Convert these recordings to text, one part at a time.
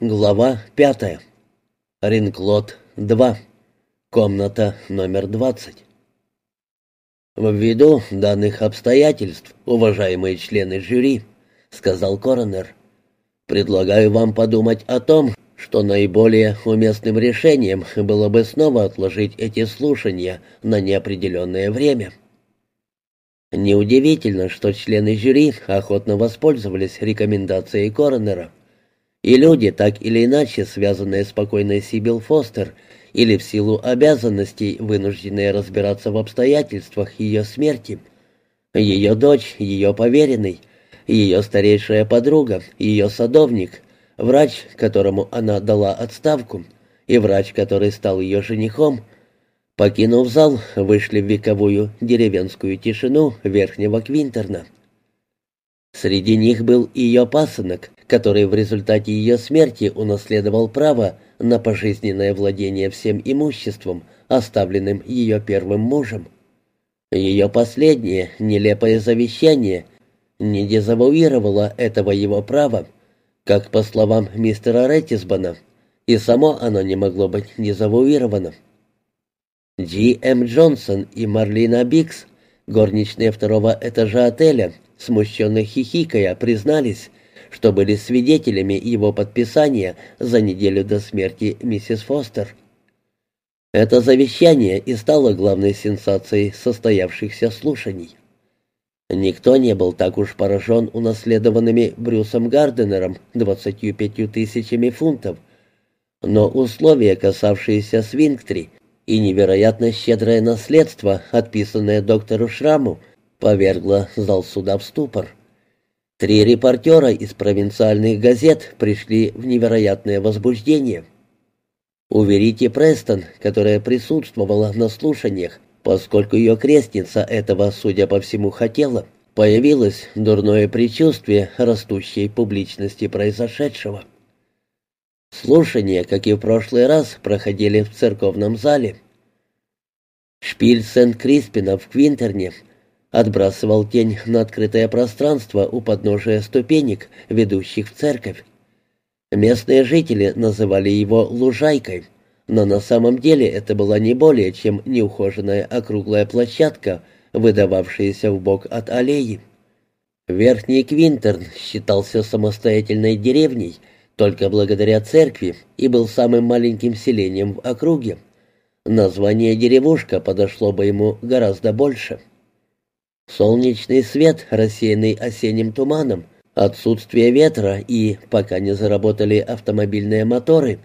Глава пятая. Ринклот 2. Комната номер 20. «Ввиду данных обстоятельств, уважаемые члены жюри», — сказал коронер, — «предлагаю вам подумать о том, что наиболее уместным решением было бы снова отложить эти слушания на неопределенное время». Неудивительно, что члены жюри охотно воспользовались рекомендацией коронера — и люди, так или иначе связанные с покойной Сибил Фостер, или в силу обязанностей, вынужденные разбираться в обстоятельствах ее смерти, ее дочь, ее поверенный, ее старейшая подруга, ее садовник, врач, которому она дала отставку, и врач, который стал ее женихом, покинув зал, вышли в вековую деревенскую тишину Верхнего Квинтерна. Среди них был ее пасынок, который в результате ее смерти унаследовал право на пожизненное владение всем имуществом, оставленным ее первым мужем. Ее последнее нелепое завещание не дезавуировало этого его права, как по словам мистера Реттисбана, и само оно не могло быть дезавуировано. Джи М. Джонсон и Марлина Бикс, горничные второго этажа отеля, смущенно хихикая, признались, что были свидетелями его подписания за неделю до смерти миссис Фостер. Это завещание и стало главной сенсацией состоявшихся слушаний. Никто не был так уж поражен унаследованными Брюсом Гарденером 25 тысячами фунтов, но условия, касавшиеся Свингтри, и невероятно щедрое наследство, отписанное доктору Шраму, повергло зал суда в ступор. Три репортера из провинциальных газет пришли в невероятное возбуждение. Уверите Престон, которая присутствовала на слушаниях, поскольку ее крестница этого, судя по всему, хотела, появилось дурное предчувствие растущей публичности произошедшего. Слушания, как и в прошлый раз, проходили в церковном зале. Шпиль Сент-Криспина в Квинтерне – отбрасывал тень на открытое пространство у подножия ступенек, ведущих в церковь. Местные жители называли его «лужайкой», но на самом деле это была не более чем неухоженная округлая площадка, выдававшаяся в бок от аллеи. Верхний Квинтерн считался самостоятельной деревней только благодаря церкви и был самым маленьким селением в округе. Название «деревушка» подошло бы ему гораздо больше. Солнечный свет, рассеянный осенним туманом, отсутствие ветра и, пока не заработали автомобильные моторы,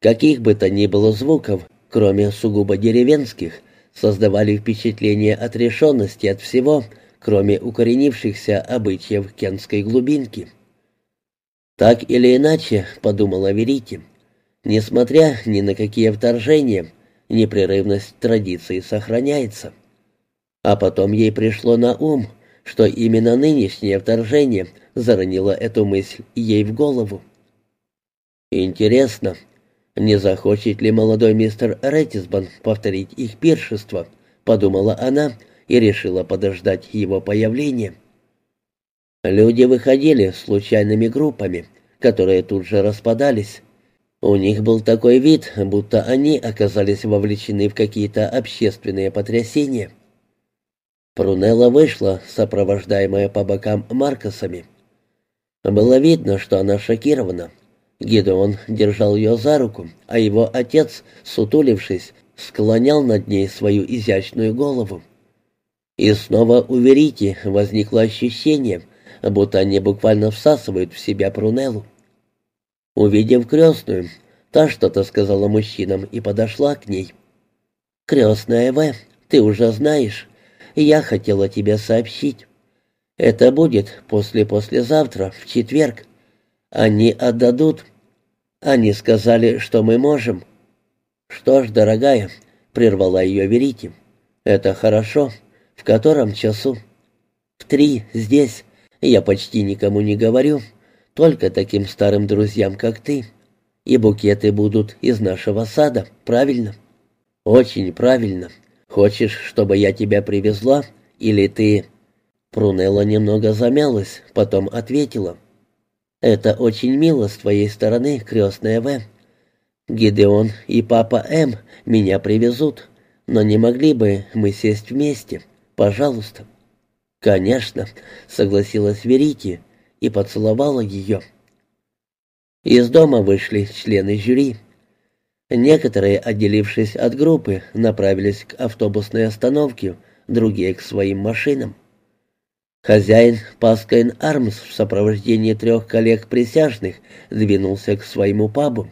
каких бы то ни было звуков, кроме сугубо деревенских, создавали впечатление отрешенности от всего, кроме укоренившихся обычаев кентской глубинки. «Так или иначе», — подумала Верити, — «несмотря ни на какие вторжения, непрерывность традиции сохраняется». А потом ей пришло на ум, что именно нынешнее вторжение заронило эту мысль ей в голову. «Интересно, не захочет ли молодой мистер Реттисбан повторить их пиршество?» — подумала она и решила подождать его появления. Люди выходили случайными группами, которые тут же распадались. У них был такой вид, будто они оказались вовлечены в какие-то общественные потрясения. Прунелла вышла, сопровождаемая по бокам Маркосами. Было видно, что она шокирована. Гидеон держал ее за руку, а его отец, сутулившись, склонял над ней свою изящную голову. И снова у Верити возникло ощущение, будто они буквально всасывают в себя Прунеллу. Увидев крестную, та что-то сказала мужчинам и подошла к ней. «Крестная В, ты уже знаешь, я хотела тебе сообщить. Это будет после-послезавтра, в четверг. Они отдадут. Они сказали, что мы можем. Что ж, дорогая, прервала ее Верити. Это хорошо. В котором часу? В три, здесь. Я почти никому не говорю, только таким старым друзьям, как ты. И букеты будут из нашего сада, правильно? Очень правильно. Хочешь, чтобы я тебя привезла? Или ты...» Прунелла немного замялась, потом ответила. «Это очень мило с твоей стороны, крестная В. Гидеон и папа М меня привезут, но не могли бы мы сесть вместе? Пожалуйста». «Конечно», — согласилась Верити и поцеловала ее. Из дома вышли члены жюри. Некоторые, отделившись от группы, направились к автобусной остановке, другие — к своим машинам. Хозяин Паскайн Армс в сопровождении трех коллег-присяжных двинулся к своему пабу.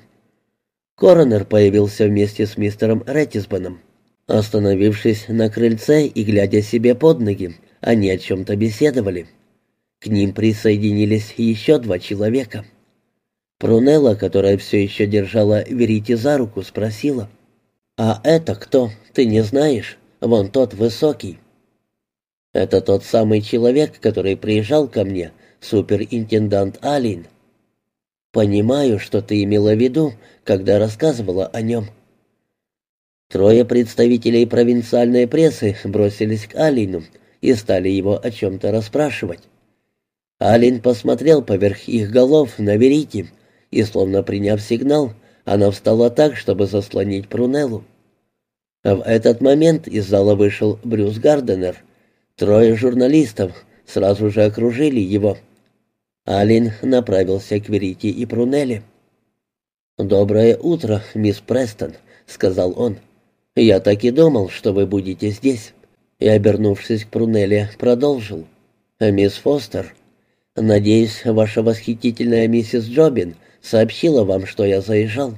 Коронер появился вместе с мистером Рэттисбаном. Остановившись на крыльце и глядя себе под ноги, они о чем-то беседовали. К ним присоединились еще два человека. Прунелла, которая все еще держала Верите за руку, спросила. «А это кто? Ты не знаешь? Вон тот высокий». «Это тот самый человек, который приезжал ко мне, суперинтендант Алин». «Понимаю, что ты имела в виду, когда рассказывала о нем». Трое представителей провинциальной прессы бросились к Алину и стали его о чем-то расспрашивать. Алин посмотрел поверх их голов на Верите, и, словно приняв сигнал, она встала так, чтобы заслонить Прунеллу. В этот момент из зала вышел Брюс Гарденер. Трое журналистов сразу же окружили его. Алин направился к Верите и Прунелле. «Доброе утро, мисс Престон», — сказал он. «Я так и думал, что вы будете здесь» и, обернувшись к Прунелле, продолжил. «Мисс Фостер, надеюсь, ваша восхитительная миссис Джобин сообщила вам, что я заезжал.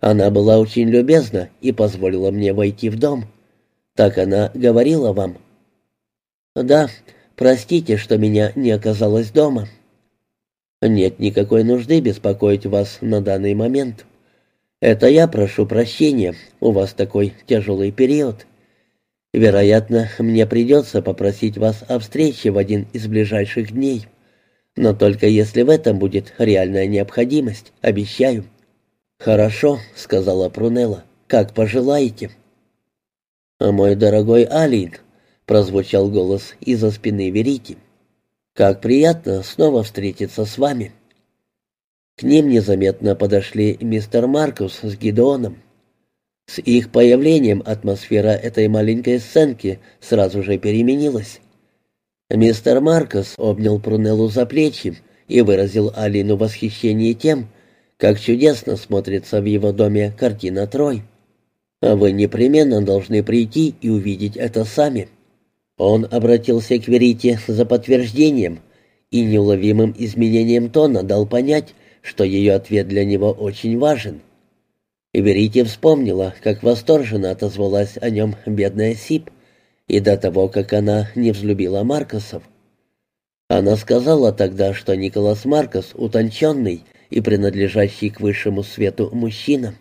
Она была очень любезна и позволила мне войти в дом. Так она говорила вам?» «Да, простите, что меня не оказалось дома». «Нет никакой нужды беспокоить вас на данный момент. Это я прошу прощения, у вас такой тяжелый период». Вероятно, мне придется попросить вас о встрече в один из ближайших дней. Но только если в этом будет реальная необходимость, обещаю». «Хорошо», — сказала Прунелла, — «как пожелаете». «А «Мой дорогой Алин», — прозвучал голос из-за спины Верики, — «как приятно снова встретиться с вами». К ним незаметно подошли мистер Маркус с Гидеоном. С их появлением атмосфера этой маленькой сценки сразу же переменилась. Мистер Маркос обнял Прунеллу за плечи и выразил Алину восхищение тем, как чудесно смотрится в его доме картина «Трой». А «Вы непременно должны прийти и увидеть это сами». Он обратился к Верите за подтверждением и неуловимым изменением тона дал понять, что ее ответ для него очень важен. Верите вспомнила, как восторженно отозвалась о нем бедная Сип, и до того, как она не взлюбила Маркосов. Она сказала тогда, что Николас Маркос утонченный и принадлежащий к высшему свету мужчина.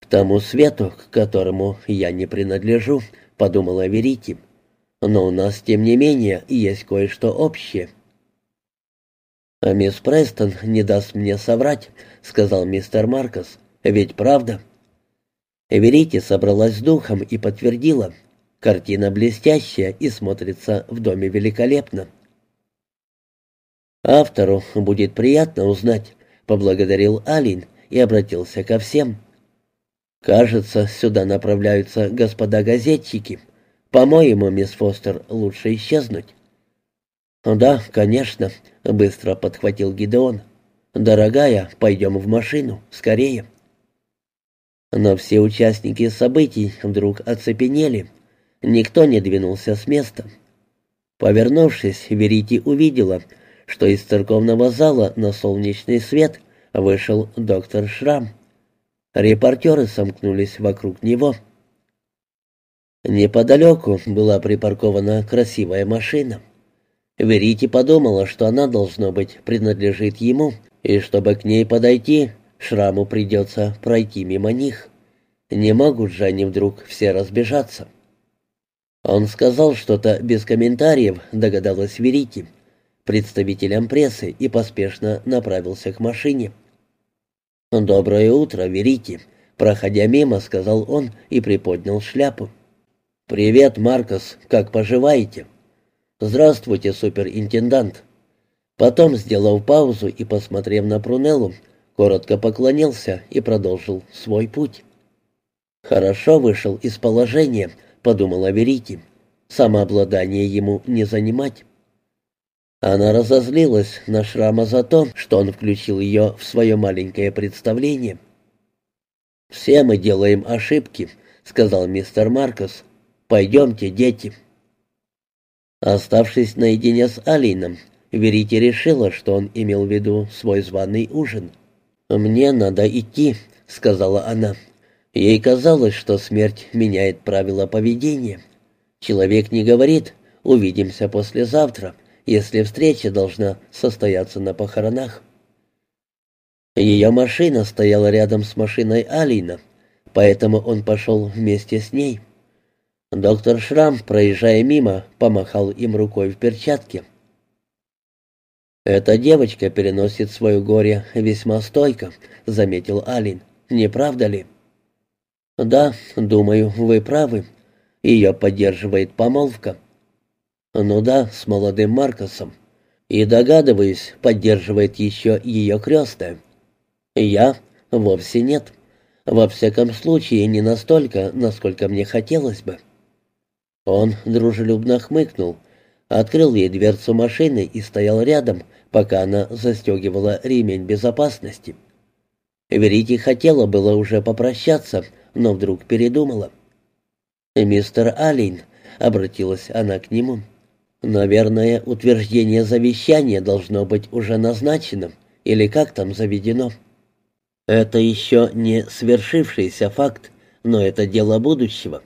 «К тому свету, к которому я не принадлежу», — подумала Верите. «Но у нас, тем не менее, есть кое-что общее». «А мисс Престон не даст мне соврать», — сказал мистер Маркос. Ведь правда? Эверити собралась с духом и подтвердила. Картина блестящая и смотрится в доме великолепно. Автору будет приятно узнать, поблагодарил Алин и обратился ко всем. Кажется, сюда направляются господа газетчики. По-моему, мисс Фостер, лучше исчезнуть. Да, конечно, быстро подхватил Гидеон. Дорогая, пойдем в машину, скорее. Но все участники событий вдруг оцепенели. Никто не двинулся с места. Повернувшись, Верити увидела, что из церковного зала на солнечный свет вышел доктор Шрам. Репортеры сомкнулись вокруг него. Неподалеку была припаркована красивая машина. Верити подумала, что она, должно быть, принадлежит ему, и чтобы к ней подойти, Шраму придется пройти мимо них. Не могут же они вдруг все разбежаться. Он сказал что-то без комментариев, догадалась Верити, представителям прессы, и поспешно направился к машине. «Доброе утро, Верити», — проходя мимо, сказал он и приподнял шляпу. «Привет, Маркос, как поживаете?» «Здравствуйте, суперинтендант». Потом, сделав паузу и посмотрев на Прунеллу, коротко поклонился и продолжил свой путь. «Хорошо вышел из положения», — подумала Верики. «Самообладание ему не занимать». Она разозлилась на Шрама за то, что он включил ее в свое маленькое представление. «Все мы делаем ошибки», — сказал мистер Маркос. «Пойдемте, дети». Оставшись наедине с Алином, Верите решила, что он имел в виду свой званый ужин. «Мне надо идти», — сказала она. Ей казалось, что смерть меняет правила поведения. Человек не говорит «увидимся послезавтра», если встреча должна состояться на похоронах. Ее машина стояла рядом с машиной Алина, поэтому он пошел вместе с ней. Доктор Шрам, проезжая мимо, помахал им рукой в перчатке. «Эта девочка переносит свое горе весьма стойко», — заметил Алин. «Не правда ли?» «Да, думаю, вы правы. Ее поддерживает помолвка». «Ну да, с молодым Маркосом. И, догадываюсь, поддерживает еще ее крестная». «Я? Вовсе нет. Во всяком случае, не настолько, насколько мне хотелось бы». Он дружелюбно хмыкнул, открыл ей дверцу машины и стоял рядом, пока она застегивала ремень безопасности. Верите хотела было уже попрощаться, но вдруг передумала. «Мистер Аллен», — обратилась она к нему, — «наверное, утверждение завещания должно быть уже назначено, или как там заведено?» «Это еще не свершившийся факт, но это дело будущего.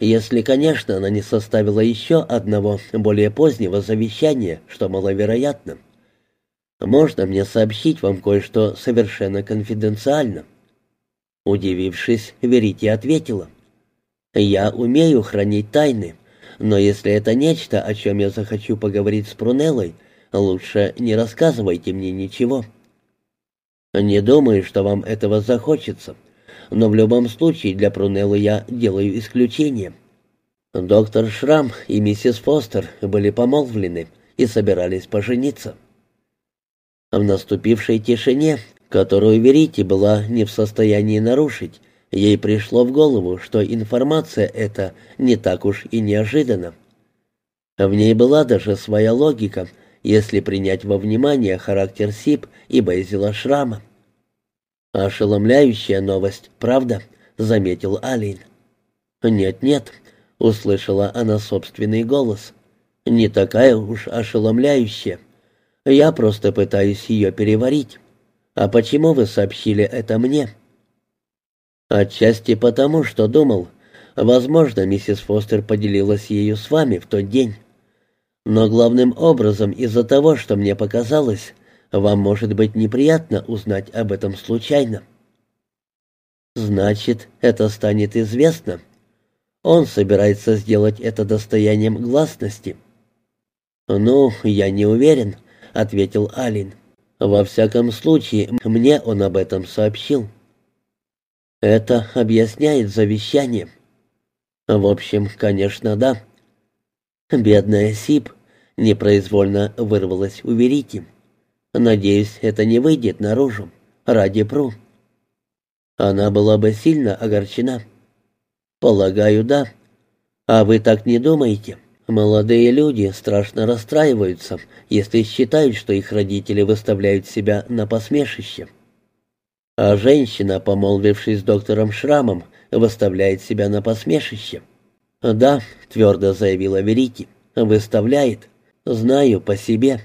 Если, конечно, она не составила еще одного более позднего завещания, что маловероятно». Можно мне сообщить вам кое-что совершенно конфиденциально?» Удивившись, Верите ответила. «Я умею хранить тайны, но если это нечто, о чем я захочу поговорить с Прунеллой, лучше не рассказывайте мне ничего». «Не думаю, что вам этого захочется, но в любом случае для Прунеллы я делаю исключение». Доктор Шрам и миссис Фостер были помолвлены и собирались пожениться. В наступившей тишине, которую Верити была не в состоянии нарушить, ей пришло в голову, что информация эта не так уж и неожиданна. В ней была даже своя логика, если принять во внимание характер Сип и Бейзила Шрама. «Ошеломляющая новость, правда?» — заметил Алин. «Нет-нет», — услышала она собственный голос. «Не такая уж ошеломляющая. Я просто пытаюсь ее переварить. А почему вы сообщили это мне? Отчасти потому, что думал, возможно, миссис Фостер поделилась ею с вами в тот день. Но главным образом из-за того, что мне показалось, вам может быть неприятно узнать об этом случайно. Значит, это станет известно. Он собирается сделать это достоянием гласности. Ну, я не уверен, ответил Алин. Во всяком случае, мне он об этом сообщил. Это объясняет завещание. В общем, конечно, да. Бедная Сип непроизвольно вырвалась у Верити. Надеюсь, это не выйдет наружу. Ради Пру. Она была бы сильно огорчена. Полагаю, да. А вы так не думаете? Молодые люди страшно расстраиваются, если считают, что их родители выставляют себя на посмешище. А женщина, помолвившись с доктором Шрамом, выставляет себя на посмешище. «Да», — твердо заявила Верики, — «выставляет. Знаю по себе».